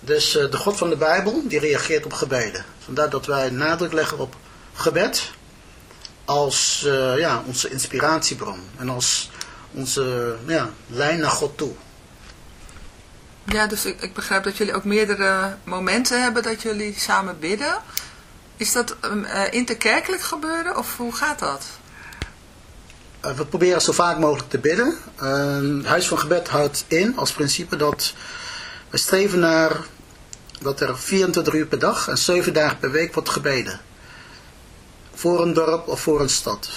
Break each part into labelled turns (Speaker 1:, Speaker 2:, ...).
Speaker 1: Dus uh, de God van de Bijbel, die reageert op gebeden. Vandaar dat wij nadruk leggen op gebed als uh, ja, onze inspiratiebron. En als onze ja, lijn naar God toe.
Speaker 2: Ja, dus ik, ik, begrijp dat jullie ook meerdere momenten hebben dat jullie samen bidden. Is dat uh, interkerkelijk gebeuren of hoe gaat dat?
Speaker 1: we proberen zo vaak mogelijk te bidden. Het Huis van Gebed houdt in als principe dat we streven naar dat er 24 uur per dag en 7 dagen per week wordt gebeden. Voor een dorp of voor een stad.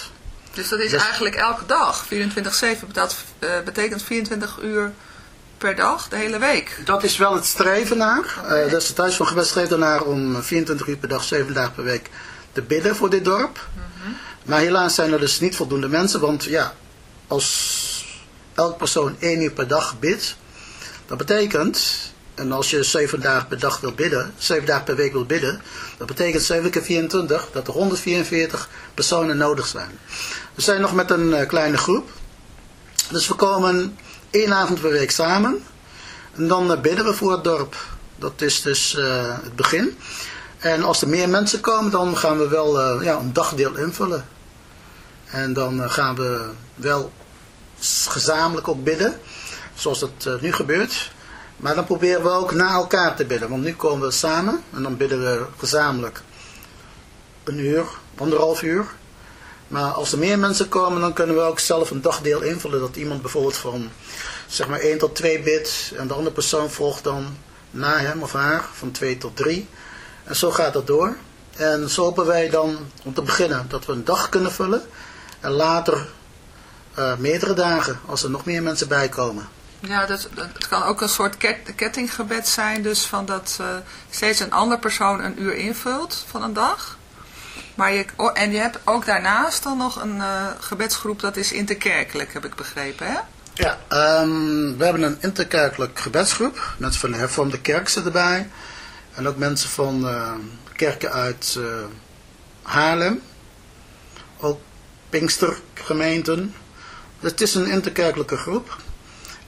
Speaker 2: Dus dat is dus- eigenlijk elke dag, 24-7, dat uh, betekent 24 uur per dag, de hele week?
Speaker 1: Dat is wel het streven naar. Uh, dus het Huis van Gebed streeft ernaar om 24 uur per dag, 7 dagen per week te bidden voor dit dorp. Maar helaas zijn er dus niet voldoende mensen, want ja, als elk persoon één uur per dag bidt, dat betekent, en als je zeven dagen per dag wil bidden, zeven dagen per week wil bidden, dat betekent 7 keer 24 dat er 144 personen nodig zijn. We zijn nog met een uh, kleine groep, dus we komen één avond per week samen en dan uh, bidden we voor het dorp. Dat is dus uh, het begin. En als er meer mensen komen, dan gaan we wel ja, een dagdeel invullen. En dan gaan we wel gezamenlijk ook bidden, zoals het uh, nu gebeurt. Maar dan proberen we ook na elkaar te bidden, want nu komen we samen en dan bidden we gezamenlijk een uur, anderhalf uur. Maar als er meer mensen komen, dan kunnen we ook zelf een dagdeel invullen. Dat iemand bijvoorbeeld van zeg maar 1 tot 2 bidt en de andere persoon volgt dan na hem of haar van 2 tot 3. En zo gaat dat door. En zo hopen wij dan om te beginnen dat we een dag kunnen vullen. En later uh, meerdere dagen, als er nog meer mensen bijkomen.
Speaker 2: Ja, dat, het kan ook een soort kettinggebed zijn, dus van dat uh, steeds een andere persoon een uur invult van een dag. Maar je, en je hebt ook daarnaast dan nog een uh, gebedsgroep, dat is interkerkelijk, heb ik begrepen, hè?
Speaker 1: Ja, um, we hebben een interkerkelijk gebedsgroep. Mensen van de hervormde kerk zitten erbij. En ook mensen van uh, kerken uit Haarlem. Ook Pinkstergemeenten. Het is een interkerkelijke groep.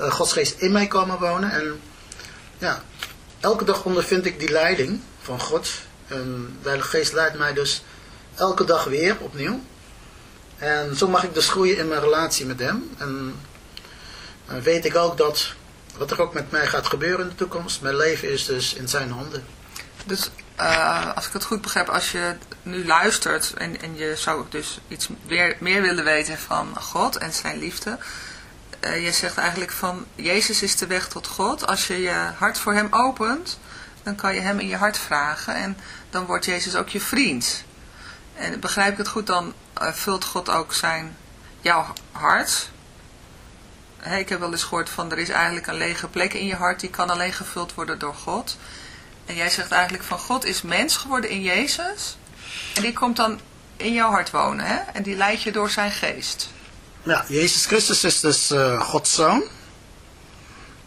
Speaker 1: uh, Gods geest in mij komen wonen. En ja, elke dag ondervind ik die leiding van God. En de Heilige Geest leidt mij dus elke dag weer opnieuw. En zo mag ik dus groeien in mijn relatie met hem. En weet ik ook dat wat er ook met mij gaat gebeuren in de toekomst, mijn leven is dus in zijn handen.
Speaker 2: Dus uh, als ik het goed begrijp, als je nu luistert en, en je zou dus iets meer willen weten van God en zijn liefde. Uh, je zegt eigenlijk van, Jezus is de weg tot God. Als je je hart voor hem opent, dan kan je hem in je hart vragen en dan wordt Jezus ook je vriend. En begrijp ik het goed, dan uh, vult God ook zijn, jouw hart. Ik heb wel eens gehoord van, er is eigenlijk een lege plek in je hart, die kan alleen gevuld worden door God. En jij zegt eigenlijk van God is mens geworden in Jezus. En die komt dan in jouw hart wonen. Hè? En die leidt je door zijn geest.
Speaker 1: Ja, Jezus Christus is dus uh, Gods zoon.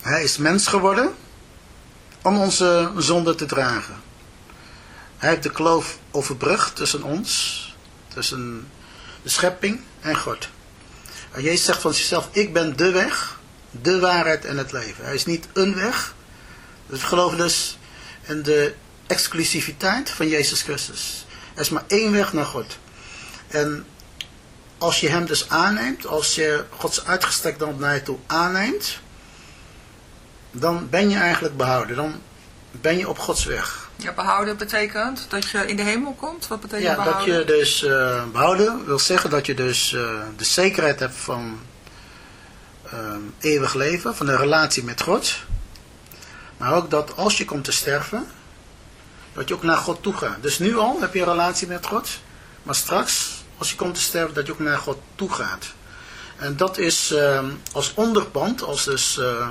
Speaker 1: Hij is mens geworden om onze zonde te dragen. Hij heeft de kloof overbrugd tussen ons, tussen de schepping en God. En Jezus zegt van zichzelf, ik ben de weg, de waarheid en het leven. Hij is niet een weg. We geloven dus en de exclusiviteit van Jezus Christus. Er is maar één weg naar God. En als je hem dus aanneemt, als je Gods uitgestrekte hand naar je toe aanneemt, dan ben je eigenlijk behouden. Dan ben je op Gods weg.
Speaker 2: Ja, behouden betekent dat je in de hemel komt? Wat betekent
Speaker 1: ja,
Speaker 2: behouden?
Speaker 1: dat je dus uh, behouden wil zeggen dat je dus uh, de zekerheid hebt van uh, eeuwig leven, van de relatie met God. Maar ook dat als je komt te sterven, dat je ook naar God toe gaat. Dus nu al heb je een relatie met God. Maar straks, als je komt te sterven, dat je ook naar God toe gaat. En dat is uh, als onderpand, als dus, uh,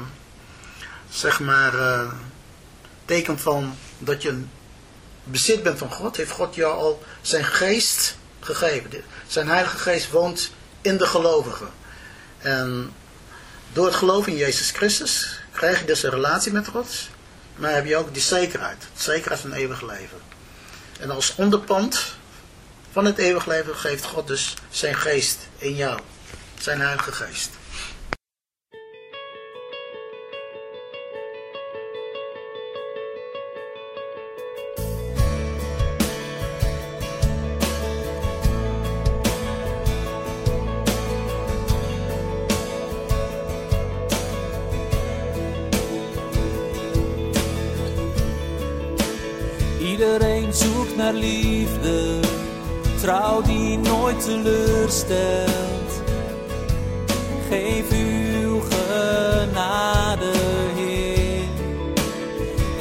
Speaker 1: zeg maar, uh, teken van dat je bezit bent van God, heeft God jou al zijn geest gegeven. Zijn heilige geest woont in de gelovigen. En door het geloof in Jezus Christus krijg je dus een relatie met God, maar heb je ook die zekerheid, zekerheid van eeuwig leven. En als onderpand van het eeuwig leven geeft God dus zijn geest in jou, zijn heilige geest.
Speaker 3: Iedereen zoekt naar liefde, trouw die nooit teleurstelt. Geef uw genade, Heer.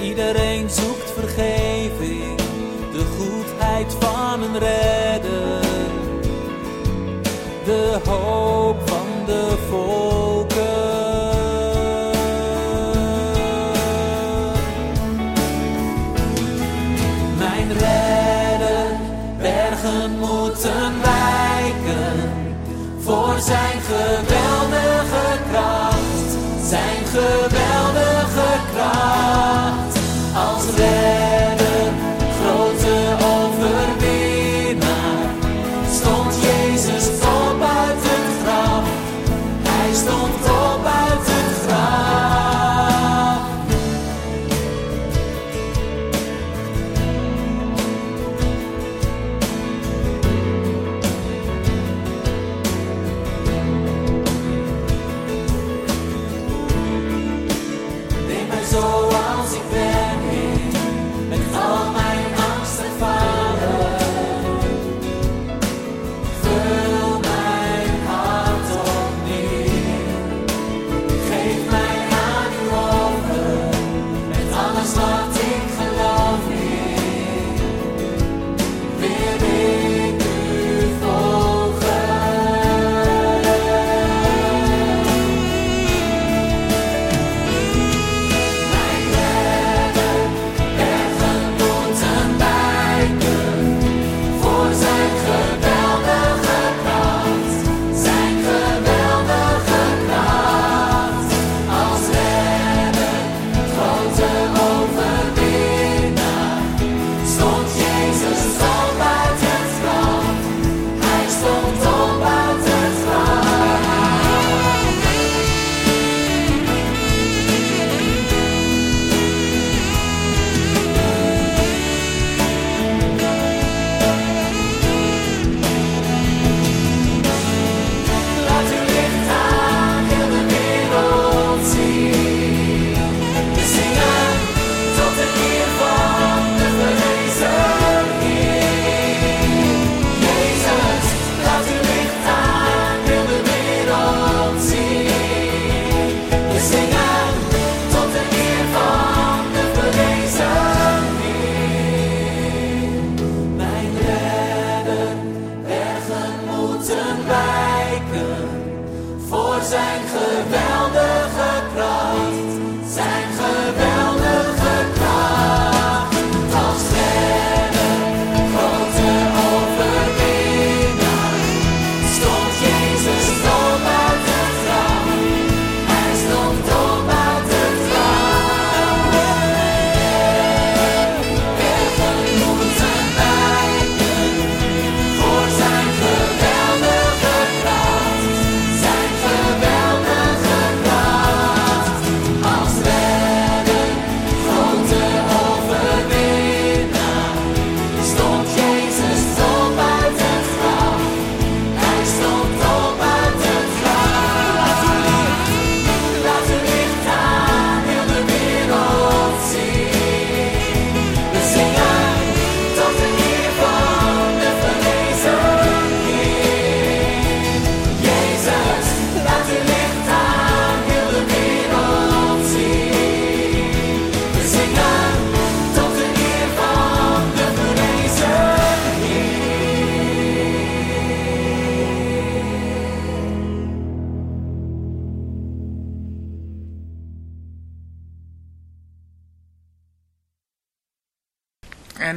Speaker 3: Iedereen zoekt vergeving, de goedheid van een redder. De hoop van de volken. Zijn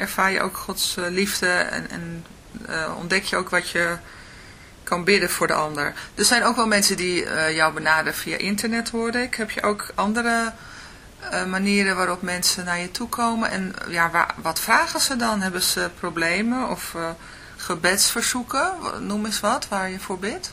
Speaker 2: ervaar je ook Gods eh, liefde en, en eh, ontdek je ook wat je kan bidden voor de ander. Er zijn ook wel mensen die eh, jou benaderen via internet, hoorde ik. Heb je ook andere manieren waarop mensen naar je toe komen? En ja, wa- wat vragen ze dan? Hebben ze problemen of gebedsverzoeken? Noem eens wat waar je voor bidt.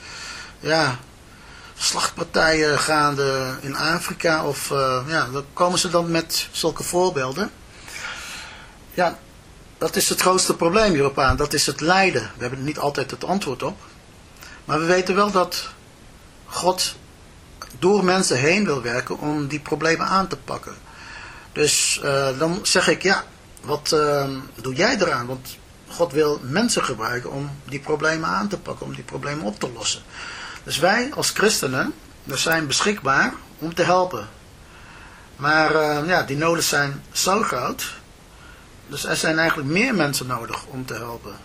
Speaker 1: ja, slachtpartijen gaande in Afrika. Of eh, ja, dan komen ze dan met zulke voorbeelden. Ja, dat is het grootste probleem hierop aan. Dat is het lijden. We hebben niet altijd het antwoord op. Maar we weten wel dat God door mensen heen wil werken om die problemen aan te pakken. Dus eh, dan zeg ik, ja, wat eh, doe jij eraan? Want God wil mensen gebruiken om die problemen aan te pakken, om die problemen op te lossen. Dus wij als christenen, we zijn beschikbaar om te helpen. Maar eh, ja, die noden zijn zo groot. Dus er zijn eigenlijk meer mensen nodig om te helpen.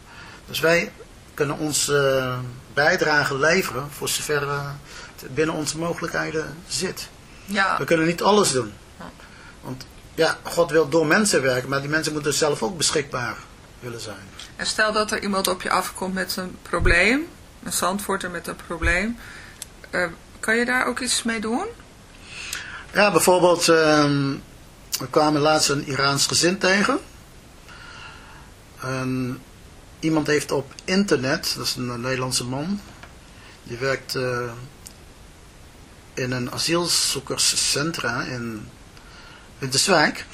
Speaker 1: Dus wij kunnen onze eh, bijdrage leveren voor zover eh, het binnen onze mogelijkheden zit.
Speaker 2: Ja,
Speaker 1: We kunnen niet alles doen. Want ja, God wil door mensen werken, maar die mensen moeten zelf ook beschikbaar willen zijn.
Speaker 2: En stel dat er iemand op je afkomt met een probleem, een zandvoorter met een probleem, eh, kan je daar ook iets mee doen?
Speaker 1: Ja, bijvoorbeeld, ehm, we kwamen laatst een Iraans gezin tegen. En iemand heeft op internet, dat is een Nederlandse man, die werkt eh, in een asielzoekerscentra in Winterswijk.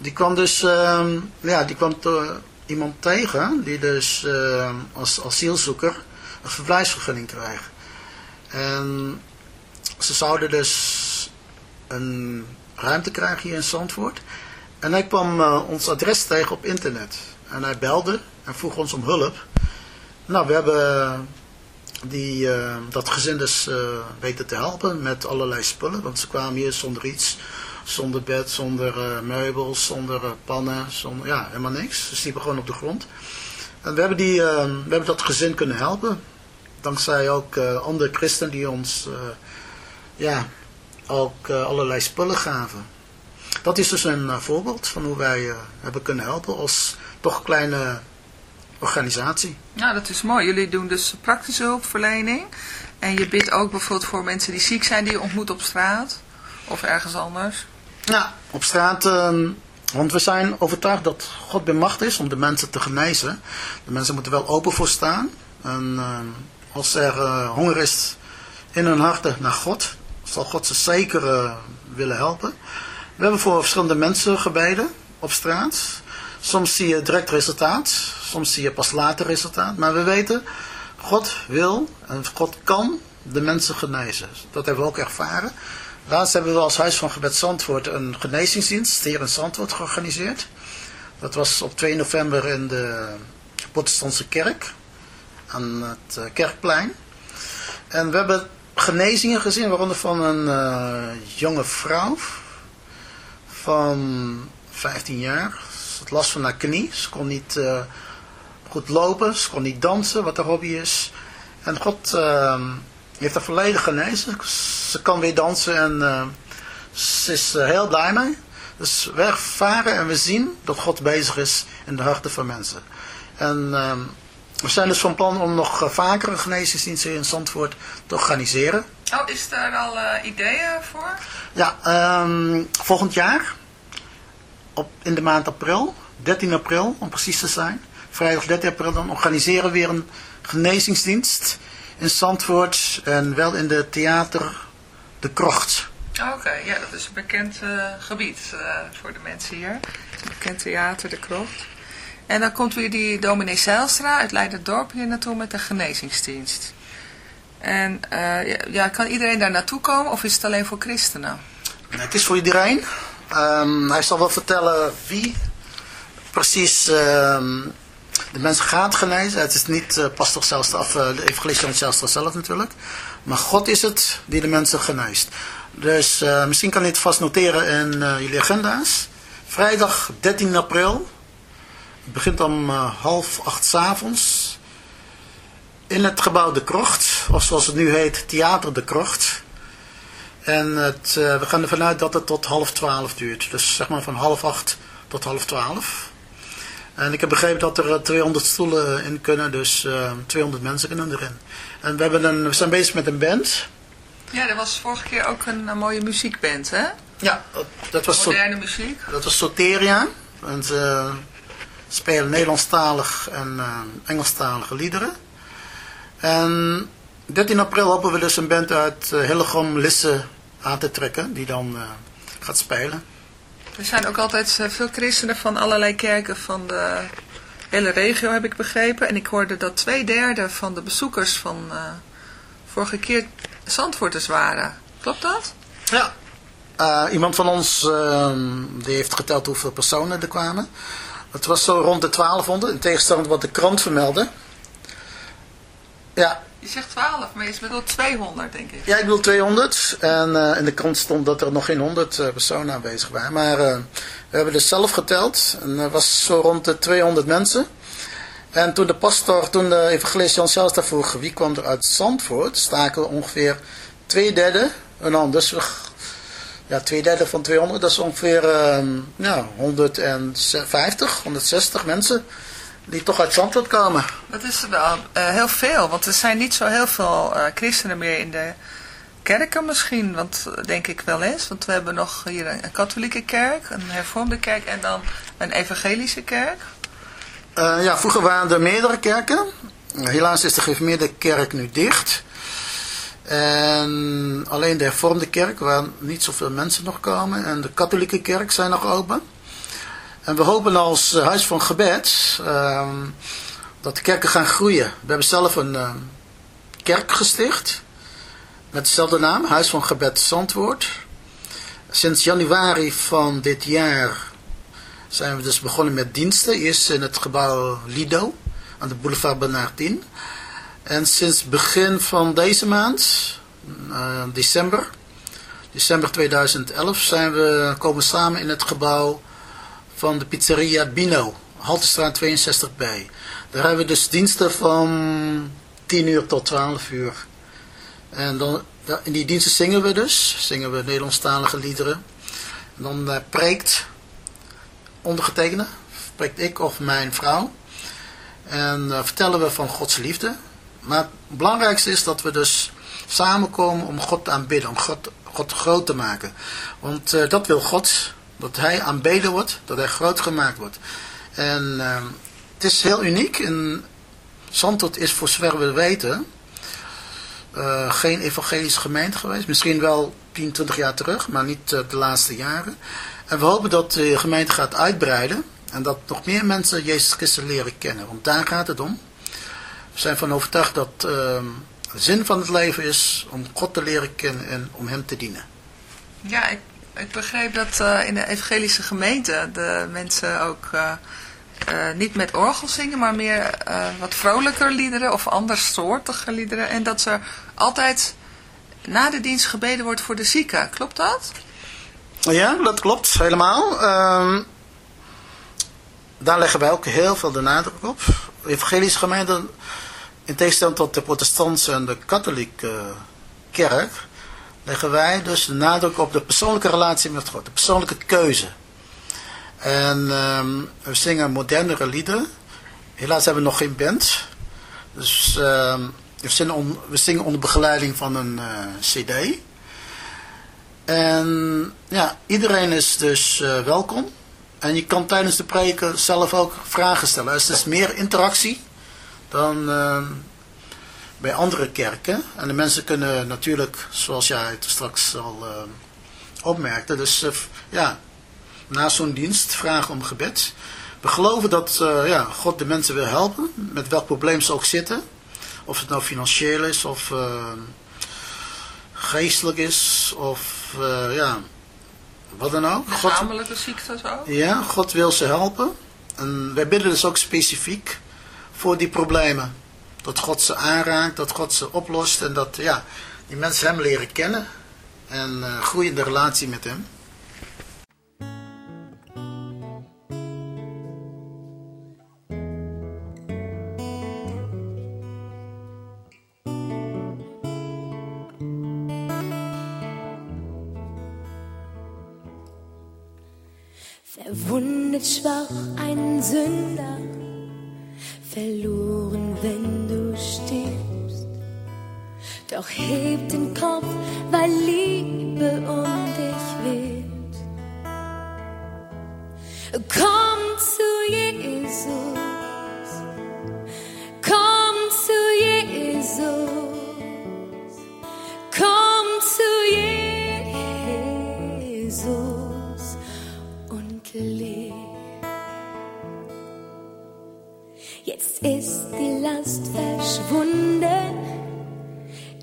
Speaker 1: Die kwam dus, ehm, ja, die kwam iemand tegen die dus ehm, als asielzoeker een verblijfsvergunning krijgt. En ze zouden dus een ruimte krijgen hier in Zandvoort. En hij kwam eh, ons adres tegen op internet. En hij belde en vroeg ons om hulp. Nou, we hebben die, eh, dat gezin dus eh, weten te helpen met allerlei spullen. Want ze kwamen hier zonder iets. Zonder bed, zonder meubels, zonder pannen, zonder, ja, helemaal niks. Ze sliepen gewoon op de grond. En we hebben, die, eh, we hebben dat gezin kunnen helpen. Dankzij ook eh, andere christenen die ons eh, ja, ook eh, allerlei spullen gaven. Dat is dus een voorbeeld van hoe wij hebben kunnen helpen als toch kleine organisatie.
Speaker 2: Ja, dat is mooi. Jullie doen dus praktische hulpverlening. En je bidt ook bijvoorbeeld voor mensen die ziek zijn, die je ontmoet op straat. Of ergens anders.
Speaker 1: Ja, op straat, ehm, want we zijn overtuigd dat God bij macht is om de mensen te genezen. De mensen moeten wel open voor staan. En ehm, als er eh, honger is in hun harten naar God, zal God ze zeker eh, willen helpen. We hebben voor verschillende mensen gebeden op straat. Soms zie je direct resultaat. Soms zie je pas later resultaat. Maar we weten, God wil en God kan de mensen genezen. Dat hebben we ook ervaren. Laatst hebben we als Huis van Gebed Zandvoort een genezingsdienst hier in Zandvoort georganiseerd. Dat was op 2 november in de protestantse kerk aan het eh, kerkplein. En we hebben genezingen gezien, waaronder van een eh, jonge vrouw van 15 jaar. Ze had last van haar knie, ze kon niet uh, goed lopen, ze kon niet dansen, wat haar hobby is. En God uh, heeft haar volledig genezen. Ze kan weer dansen en uh, ze is heel blij mee. Dus we ervaren en we zien dat God bezig is in de harten van mensen. En ehm, we zijn dus van plan om nog eh, vaker een genezingsdienst in Zandvoort te organiseren.
Speaker 2: Oh, is daar al uh, ideeën voor?
Speaker 1: Ja, um, volgend jaar, op, in de maand april, 13 april om precies te zijn, vrijdag 13 april, dan organiseren we weer een genezingsdienst in Zandvoort en wel in de theater De Krocht.
Speaker 2: Oké, ja, dat is een bekend uh, gebied uh, voor de mensen hier. Een bekend theater, De Krocht. En dan komt weer die dominee Zijlstra uit Leiderdorp hier naartoe met de genezingsdienst. En uh, ja, kan iedereen daar naartoe komen of is het alleen voor christenen?
Speaker 1: Nee, het is voor iedereen. Um, hij zal wel vertellen wie precies um, de mensen gaat genezen. Het is niet uh, pastor Zijlstra of uh, de evangelist Zijlstra zelf natuurlijk. Maar God is het die de mensen geneest. Dus uh, misschien kan je het vast noteren in jullie agenda's. Vrijdag 13 april. Het begint om half acht s avonds. In het gebouw De Krocht. Of zoals het nu heet, Theater De Krocht. En het, we gaan ervan uit dat het tot half twaalf duurt. Dus zeg maar van half acht tot half twaalf. En ik heb begrepen dat er 200 stoelen in kunnen. Dus 200 mensen kunnen erin. En we, hebben een, we zijn bezig met een band.
Speaker 2: Ja, er was vorige keer ook een, een mooie muziekband, hè?
Speaker 1: Ja, dat was...
Speaker 2: Moderne muziek.
Speaker 1: Dat was Soteria. En ze spelen Nederlandstalig en uh, Engelstalige liederen. En 13 april hopen we dus een band uit uh, Hillegom Lisse aan te trekken, die dan uh, gaat spelen.
Speaker 2: Er zijn ook altijd veel christenen van allerlei kerken van de hele regio, heb ik begrepen. En ik hoorde dat twee derde van de bezoekers van vorige keer Zandvoorters waren. Klopt dat?
Speaker 1: Ja. Uh, iemand van ons uh, die heeft geteld hoeveel personen er kwamen. Het was zo rond de 1200, in tegenstelling wat de krant vermeldde. Ja.
Speaker 2: Je zegt 12, maar je bedoelt 200 denk ik.
Speaker 1: Ja, ik bedoel 200. En uh, in de krant stond dat er nog geen 100 personen aanwezig waren. Maar we hebben dus zelf geteld. En er was zo rond de 200 mensen. En toen de pastor, toen de evangelist Jan Zijlstra vroeg wie kwam er uit Zandvoort, staken ongeveer twee derde een hand. Dus ja, twee derde van 200, dat is ongeveer ja, 150, 160 mensen die toch uit Zandvoort komen.
Speaker 2: Dat is wel uh, heel veel, want er zijn niet zo heel veel uh, christenen meer in de kerken misschien, want denk ik wel eens. Want we hebben nog hier een, een katholieke kerk, een hervormde kerk en dan een evangelische kerk.
Speaker 1: Uh, ja, vroeger waren er meerdere kerken. Helaas is de gereformeerde kerk nu dicht. En alleen de hervormde kerk, waar niet zoveel mensen nog komen. En de katholieke kerk zijn nog open. En we hopen als huis van gebed uh, dat de kerken gaan groeien. We hebben zelf een uh, kerk gesticht. Met dezelfde naam, Huis van Gebed Zandwoord. Sinds januari van dit jaar zijn we dus begonnen met diensten. Eerst in het gebouw Lido aan de boulevard Bernardin. En sinds begin van deze maand, uh, december, december 2011, zijn we komen samen in het gebouw van de pizzeria Bino, Haltestraat 62B. Daar hebben we dus diensten van 10 uur tot 12 uur. En dan, in die diensten zingen we dus, zingen we Nederlandstalige liederen. En dan uh, preekt ondergetekende, spreekt ik of mijn vrouw. En uh, vertellen we van Gods liefde. Maar het belangrijkste is dat we dus samenkomen om God te aanbidden, om God, God groot te maken. Want uh, dat wil God, dat hij aanbeden wordt, dat hij groot gemaakt wordt. En uh, het is heel uniek. En is voor zover we weten uh, geen evangelische gemeente geweest. Misschien wel 10, 20 jaar terug, maar niet de laatste jaren. En we hopen dat de gemeente gaat uitbreiden. En dat nog meer mensen Jezus Christus leren kennen. Want daar gaat het om. We zijn van overtuigd dat uh, de zin van het leven is om God te leren kennen en om Hem te dienen.
Speaker 2: Ja, ik begreep dat uh, in de evangelische gemeente de mensen ook uh, uh, niet met orgel zingen, maar meer wat vrolijker liederen of andersoortige liederen. En dat er altijd na de dienst gebeden wordt voor de zieken. Klopt dat?
Speaker 1: Ja, dat klopt helemaal. Ehm, daar leggen wij ook heel veel de nadruk op. De evangelische gemeente, in tegenstelling tot de protestantse en de katholieke kerk, leggen wij dus de nadruk op de persoonlijke relatie met God, de persoonlijke keuze. En um, we zingen modernere liederen. Helaas hebben we nog geen band. Dus um, we, zingen onder begeleiding van een uh, cd. En ja, iedereen is dus uh, welkom. En je kan tijdens de preken zelf ook vragen stellen. Dus het is meer interactie dan uh, bij andere kerken. En de mensen kunnen natuurlijk, zoals jij het straks al uh, opmerkte, dus uh, ja, na zo'n dienst vragen om gebed. We geloven dat ja, God de mensen wil helpen, met welk probleem ze ook zitten. Of het nou financieel is, of geestelijk is, of ja, wat dan ook.
Speaker 2: Lichamelijke ziektes ook?
Speaker 1: Ja, God wil ze helpen. En wij bidden dus ook specifiek voor die problemen. Dat God ze aanraakt, dat God ze oplost en dat ja, die mensen hem leren kennen en uh, groeien de relatie met hem.
Speaker 4: Verwundet schwach ein Sünder, verloren, Doch heb den Kopf, weil Liebe um dich weht. Komm zu Jesus, komm zu Jesus, komm zu Jesus und leb. Jetzt ist die Last verschwunden,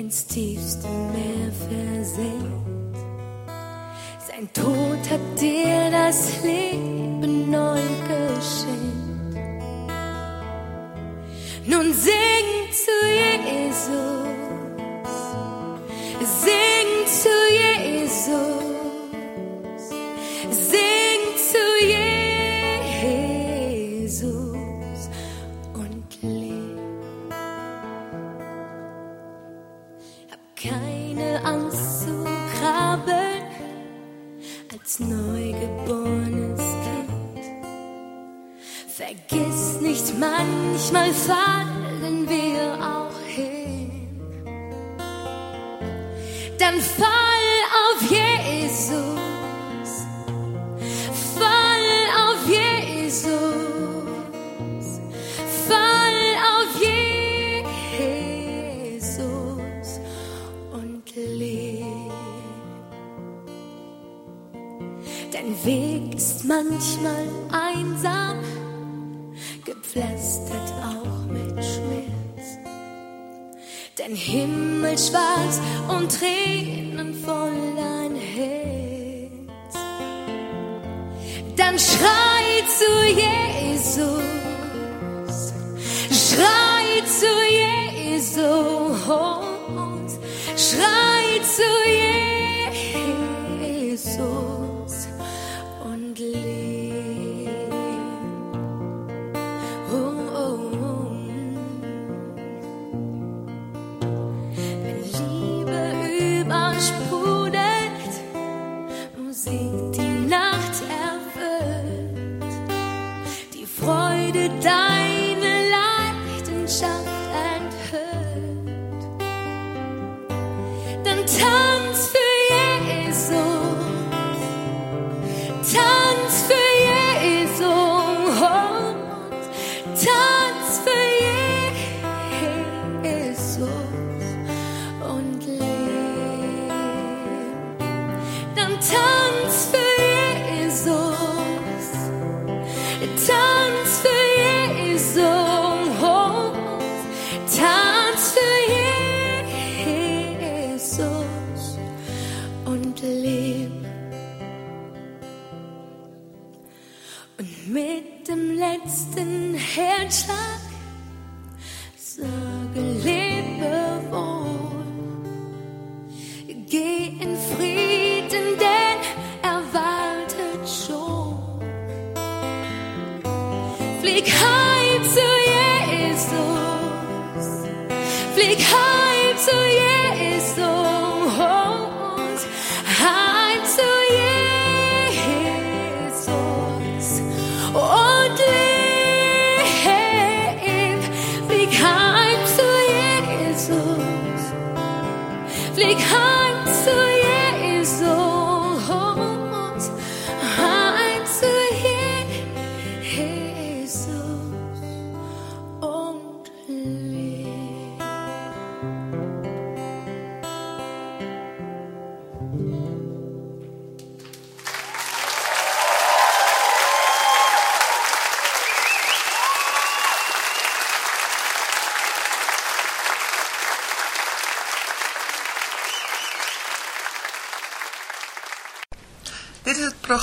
Speaker 4: ins tiefste Meer versenkt. Sein Tod hat dir das Leben neu geschenkt. Nun sing zu Jesus,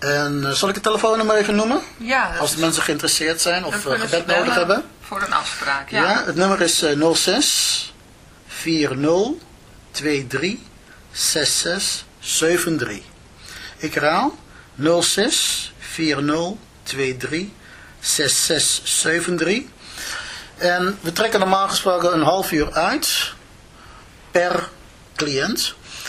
Speaker 1: En eh, zal ik het telefoonnummer even noemen?
Speaker 2: Ja,
Speaker 1: Als de mensen geïnteresseerd zijn of
Speaker 2: ze
Speaker 1: gebed nodig hebben.
Speaker 2: Voor een afspraak,
Speaker 1: Ja,
Speaker 2: ja.
Speaker 1: het nummer is eh, 06 40 23 66 73. Ik herhaal 06 40 23 66 73. En we trekken normaal gesproken een half uur uit per cliënt.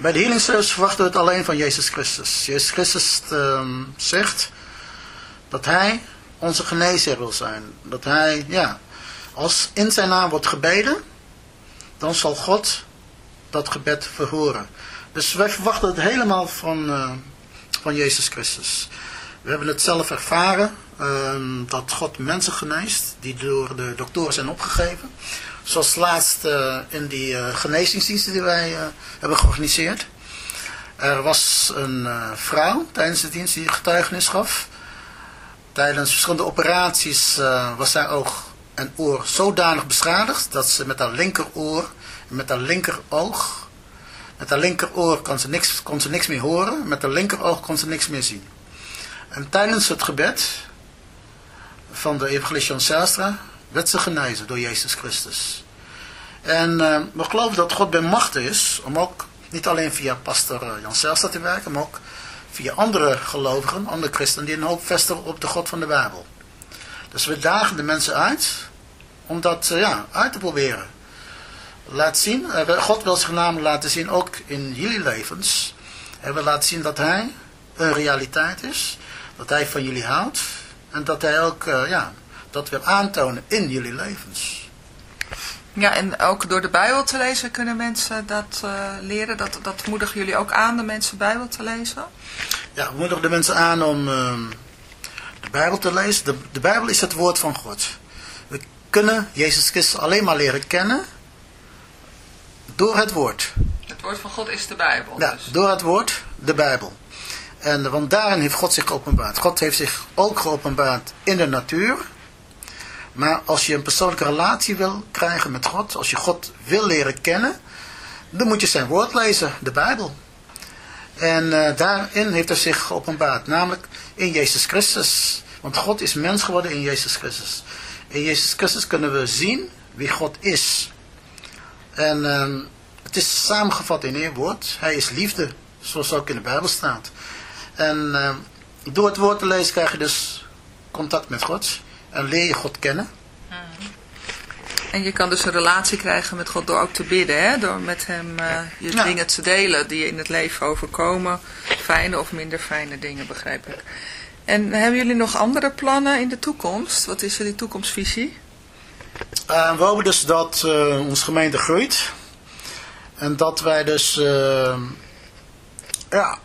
Speaker 1: Bij de healing service verwachten we het alleen van Jezus Christus. Jezus Christus ehm, zegt dat hij onze genezer wil zijn. Dat hij, ja, als in zijn naam wordt gebeden, dan zal God dat gebed verhoren. Dus wij verwachten het helemaal van, eh, van Jezus Christus. We hebben het zelf ervaren, ehm, dat God mensen geneest, die door de doktoren zijn opgegeven. Zoals laatst uh, in die uh, genezingsdiensten die wij uh, hebben georganiseerd. Er was een vrouw tijdens de dienst die getuigenis gaf. Tijdens verschillende operaties was haar oog en oor zodanig beschadigd dat ze met haar linkeroor en met haar linkeroog, met haar linkeroor kon ze, niks, kon ze niks meer horen, met haar linkeroog kon ze niks meer zien. En tijdens het gebed van de evangelist Zijlstra werd ze genezen door Jezus Christus. En uh, we geloven dat God bij macht is om ook niet alleen via pastor eh, Jan Zijlstra te werken, maar ook via andere gelovigen, andere christenen die een hoop vestigen op de God van de Bijbel. Dus we dagen de mensen uit om dat uh, ja, uit te proberen. Laat zien, God wil zich namelijk laten zien ook in jullie levens. Hij wil laten zien dat hij een realiteit is, dat hij van jullie houdt en dat hij ook ja, dat wil aantonen in jullie levens.
Speaker 2: Ja, en ook door de Bijbel te lezen kunnen mensen dat uh, leren. Dat, dat moedigen jullie ook aan de mensen Bijbel te lezen?
Speaker 1: Ja, we moedigen de mensen aan om uh, de Bijbel te lezen. De, de Bijbel is het woord van God. We kunnen Jezus Christus alleen maar leren kennen door het woord.
Speaker 2: Het woord van God is de Bijbel.
Speaker 1: Ja,
Speaker 2: dus.
Speaker 1: door het woord, de Bijbel. En, want daarin heeft God zich geopenbaard. God heeft zich ook geopenbaard in de natuur. Maar als je een persoonlijke relatie wil krijgen met God, als je God wil leren kennen, dan moet je zijn woord lezen, de Bijbel. En uh, daarin heeft hij zich geopenbaard, namelijk in Jezus Christus. Want God is mens geworden in Jezus Christus. In Jezus Christus kunnen we zien wie God is. En uh, het is samengevat in één woord. Hij is liefde, zoals ook in de Bijbel staat. En uh, door het woord te lezen krijg je dus contact met God. En leer je God kennen.
Speaker 2: En je kan dus een relatie krijgen met God door ook te bidden. Hè? Door met hem uh, je ja. dingen te delen die je in het leven overkomen. Fijne of minder fijne dingen, begrijp ik. En hebben jullie nog andere plannen in de toekomst? Wat is jullie toekomstvisie?
Speaker 1: Uh, we hopen dus dat uh, onze gemeente groeit. En dat wij dus ja,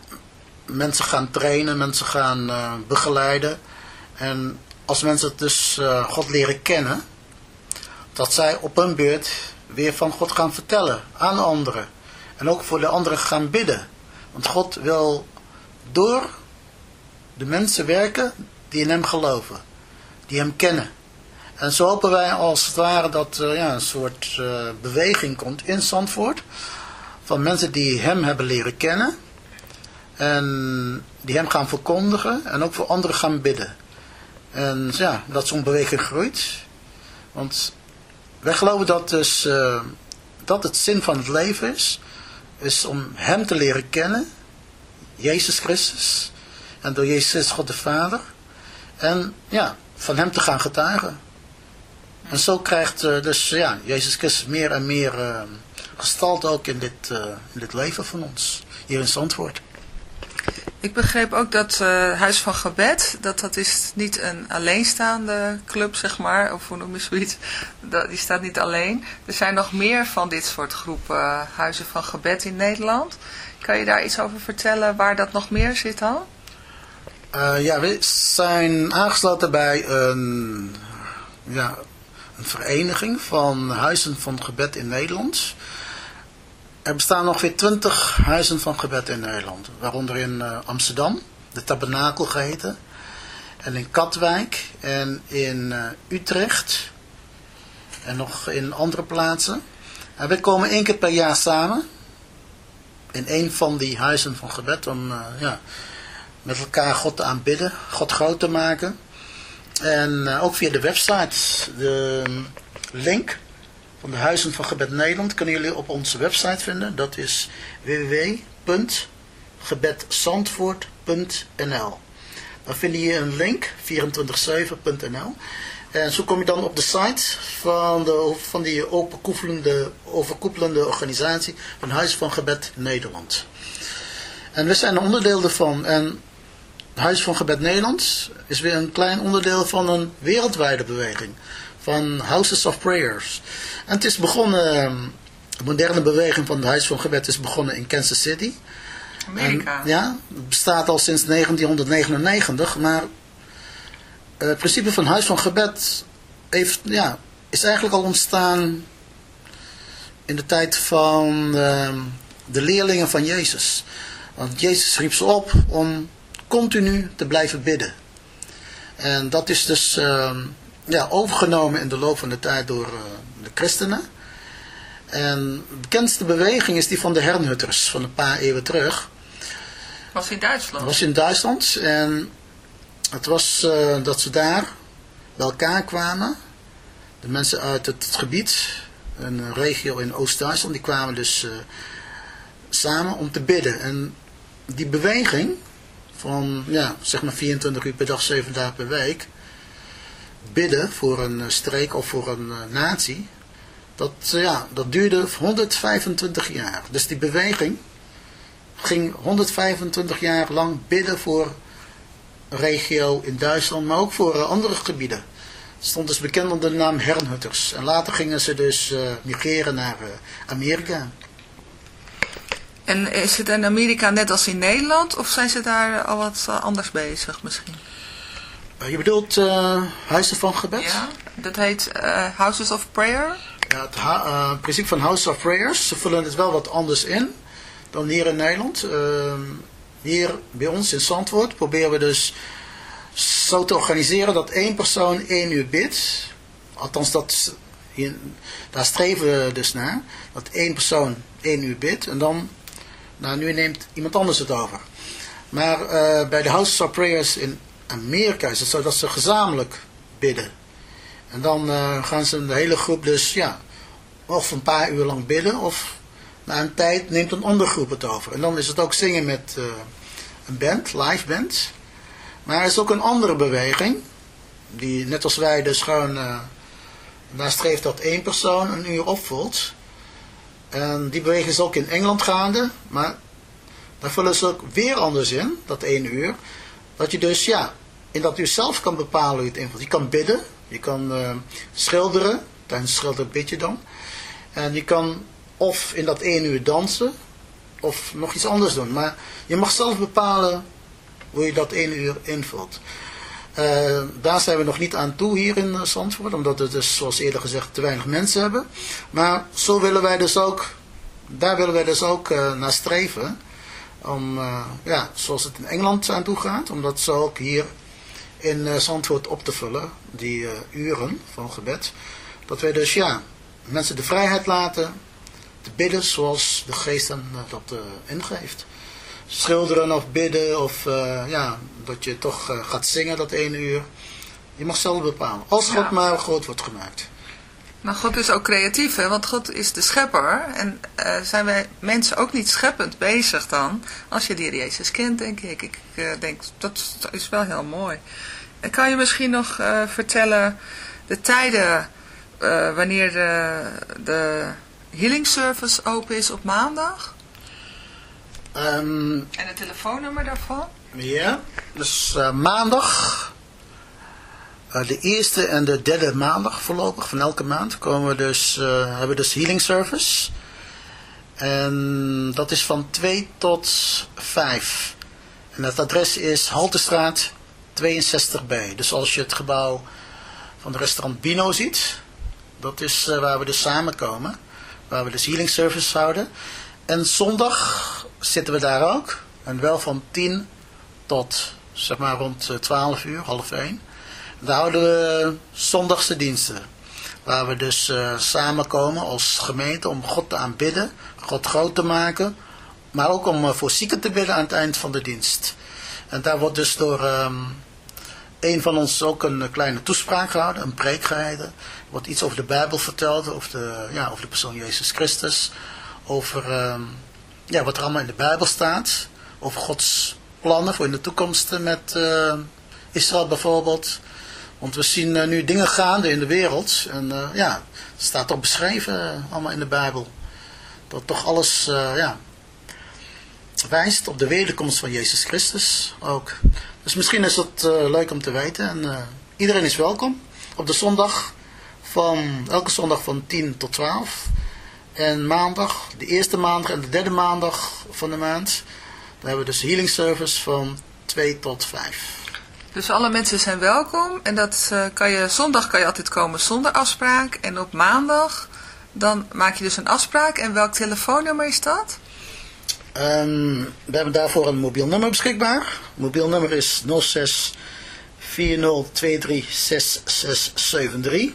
Speaker 1: mensen gaan trainen, mensen gaan begeleiden. En als mensen dus uh, God leren kennen, dat zij op hun beurt weer van God gaan vertellen aan anderen. En ook voor de anderen gaan bidden. Want God wil door de mensen werken die in hem geloven. Die hem kennen. En zo hopen wij als het ware dat er ja, een soort uh, beweging komt in Zandvoort. Van mensen die hem hebben leren kennen. En die hem gaan verkondigen. En ook voor anderen gaan bidden. En ja, dat zo'n beweging groeit. Want wij geloven dat dus uh, dat het zin van het leven is. Is om hem te leren kennen. Jezus Christus. En door Jezus God de Vader. En ja, van hem te gaan getuigen. En zo krijgt uh, dus ja, Jezus Christus meer en meer uh, gestalte ook in dit, in dit leven van ons. Hier in Zandvoort.
Speaker 2: Ik begreep ook dat uh, Huis van Gebed, dat dat is niet een alleenstaande club, zeg maar, of hoe noem je zoiets, dat, die staat niet alleen. Er zijn nog meer van dit soort groepen uh, Huizen van Gebed in Nederland. Kan je daar iets over vertellen waar dat nog meer zit dan?
Speaker 1: Uh, ja, we zijn aangesloten bij een, ja, een vereniging van Huizen van Gebed in Nederland. Er bestaan ongeveer 20 huizen van gebed in Nederland. Waaronder in uh, Amsterdam, de Tabernakel geheten. En in Katwijk en in uh, Utrecht. En nog in andere plaatsen. En we komen één keer per jaar samen. In een van die huizen van gebed. Om uh, ja, met elkaar God te aanbidden. God groot te maken. En ook via de website. De link de Huizen van Gebed Nederland kunnen jullie op onze website vinden. Dat is www.gebedzandvoort.nl Dan vind je een link, 247.nl En zo kom je dan op de site van, de, van die overkoepelende, overkoepelende organisatie van Huis van Gebed Nederland. En we zijn een onderdeel ervan. En Huis van Gebed Nederland is weer een klein onderdeel van een wereldwijde beweging. Van Houses of Prayers. En het is begonnen, de moderne beweging van het Huis van Gebed is begonnen in Kansas City.
Speaker 2: Amerika.
Speaker 1: En, ja, het bestaat al sinds 1999, maar het principe van Huis van Gebed heeft, ja, is eigenlijk al ontstaan in de tijd van ehm, de leerlingen van Jezus. Want Jezus riep ze op om continu te blijven bidden. En dat is dus ehm, ja, overgenomen in de loop van de tijd door eh, de christenen. En de bekendste beweging is die van de Hernhutters van een paar eeuwen terug.
Speaker 2: Was in Duitsland?
Speaker 1: Was in Duitsland en het was eh, dat ze daar bij elkaar kwamen. De mensen uit het gebied, een regio in Oost-Duitsland, die kwamen dus eh, samen om te bidden. En die beweging van, ja, zeg maar 24 uur per dag, 7 dagen per week, bidden voor een eh, streek of voor een natie, dat, ja, dat duurde 125 jaar. Dus die beweging ging 125 jaar lang bidden voor een regio in Duitsland, maar ook voor eh, andere gebieden. Het stond dus bekend onder de naam Hernhutters. En later gingen ze dus migreren naar Amerika.
Speaker 2: En is het in Amerika net als in Nederland, of zijn ze daar al wat anders bezig misschien?
Speaker 1: Je bedoelt Huizen van Gebed?
Speaker 2: Ja, dat heet Houses of Prayer.
Speaker 1: Ja, het principe van House of Prayers, ze vullen het wel wat anders in dan hier in Nederland. Ehm, hier bij ons in Zandvoort proberen we dus zo te organiseren dat één persoon één uur bidt. Althans, dat, hier, daar streven we dus naar. Dat één persoon één uur bidt. En dan, nou nu neemt iemand anders het over. Maar uh, bij de House of Prayers in Amerika is het zo dat ze gezamenlijk bidden. En dan uh, gaan ze de hele groep dus, ja, of een paar uur lang bidden, of na een tijd neemt een andere groep het over. En dan is het ook zingen met uh, een band, live band. Maar er is ook een andere beweging, die net als wij dus gewoon uh, nastreeft dat één persoon een uur opvult. En die beweging is ook in Engeland gaande, maar daar vullen ze ook weer anders in, dat één uur. Dat je dus, ja, in dat uur zelf kan bepalen hoe je het invult. Je kan bidden, je kan uh, schilderen, tijdens schilderen bid je dan. En je kan of in dat één uur dansen, of nog iets anders doen. Maar je mag zelf bepalen hoe je dat één uur invult. Uh, daar zijn we nog niet aan toe hier in eh, Zandvoort, omdat we dus, zoals eerder gezegd, te weinig mensen hebben. Maar zo willen wij dus ook, daar willen wij dus ook uh, naar streven. Om, uh, ja, zoals het in Engeland aan toe gaat, om dat zo ook hier in Zandvoort op te vullen, die uren van gebed. Dat wij dus, ja, mensen de vrijheid laten te bidden zoals de geest dan dat uh, ingeeft. Schilderen of bidden of uh, ja, dat je toch uh, gaat zingen dat één uur. Je mag zelf bepalen. Als God ja. maar groot wordt gemaakt.
Speaker 2: Maar God is ook creatief, hè? want God is de schepper. En uh, zijn wij mensen ook niet scheppend bezig dan? Als je die Jezus kent, denk ik. Ik uh, denk, dat is wel heel mooi. En kan je misschien nog uh, vertellen de tijden wanneer de, de healing service open is op maandag?
Speaker 1: Um,
Speaker 2: en het telefoonnummer daarvan?
Speaker 1: Ja, dus maandag, de eerste en de derde maandag voorlopig van elke maand, komen we dus, uh, hebben we dus healing service. En dat is van 2 tot 5. En het adres is Haltestraat 62B. Dus als je het gebouw van het restaurant Bino ziet, dat is waar we dus samenkomen waar we dus healing service houden. En zondag zitten we daar ook. En wel van 10 tot zeg maar rond 12 uur, half 1. Daar houden we zondagse diensten. Waar we dus uh, samenkomen als gemeente om God te aanbidden, God groot te maken. Maar ook om uh, voor zieken te bidden aan het eind van de dienst. En daar wordt dus door um, een van ons ook een kleine toespraak gehouden, een preek gehouden wordt iets over de Bijbel verteld, over de, ja, over de persoon Jezus Christus, over um, ja, wat er allemaal in de Bijbel staat, over Gods plannen voor in de toekomst met uh, Israël bijvoorbeeld. Want we zien uh, nu dingen gaande in de wereld en uh, ja, het staat toch beschreven allemaal in de Bijbel. Dat toch alles ja, wijst op de wederkomst van Jezus Christus ook. Dus misschien is dat leuk om te weten en iedereen is welkom op de zondag van elke zondag van 10 tot 12. En maandag, de eerste maandag en de derde maandag van de maand, dan hebben we dus healing service van 2 tot 5.
Speaker 2: Dus alle mensen zijn welkom en dat uh, kan je, zondag kan je altijd komen zonder afspraak en op maandag Dan maak je dus een afspraak. En welk telefoonnummer is dat?
Speaker 1: Ehm, we hebben daarvoor een mobiel nummer beschikbaar. Mobiel nummer is 06 4023 6673.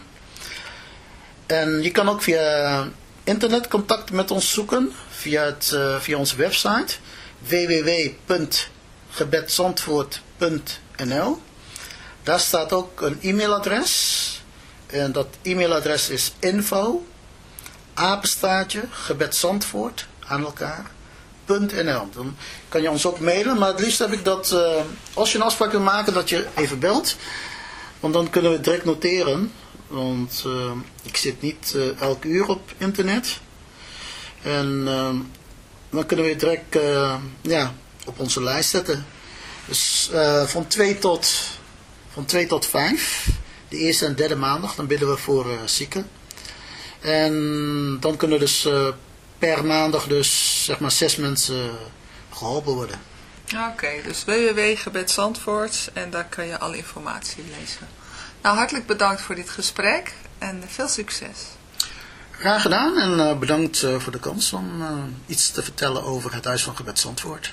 Speaker 1: En je kan ook via internet contact met ons zoeken via, het, uh, via onze website Daar staat ook een e-mailadres en dat e-mailadres is info apenstaartje gebedsandvoort aan elkaar .nl. Dan kan je ons ook mailen, maar het liefst heb ik dat uh, als je een afspraak wil maken dat je even belt. Want dan kunnen we het direct noteren. Want uh, ik zit niet uh, elk uur op internet. En dan kunnen we het direct ja, op onze lijst zetten. Dus van 2 tot, van 2 tot 5. De eerste en derde maandag. Dan bidden we voor zieken. En dan kunnen dus per maandag dus zeg maar zes mensen geholpen worden.
Speaker 2: Oké, dus www.gebed Zandvoort en daar kan je alle informatie lezen. Nou, hartelijk bedankt voor dit gesprek en veel succes.
Speaker 1: Graag gedaan en bedankt voor de kans om iets te vertellen over het Huis van Gebed Zandvoort.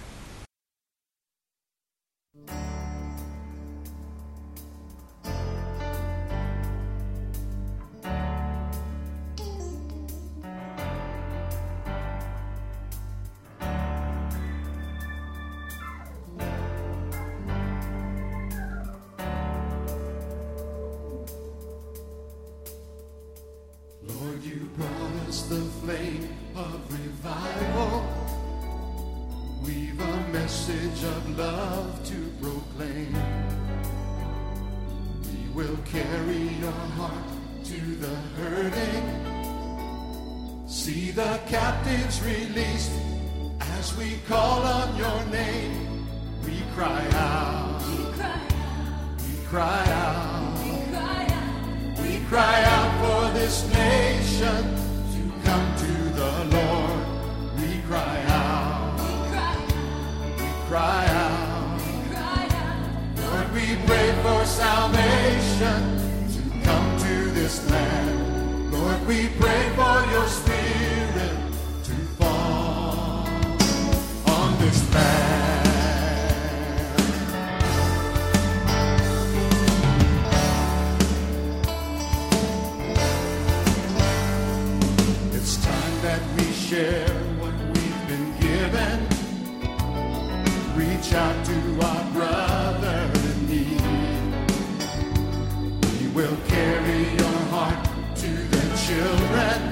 Speaker 5: to the hurting. See the captives released as we call on your name. We cry out. We cry out. We cry out. We cry out, we cry out for this nation to come to the Lord. We cry out. We cry out. We cry out. We cry out. Lord, we pray for salvation this land. Lord, we pray for your spirit to fall on this land. share what we've been given. Reach out to our brother in need. We will carry children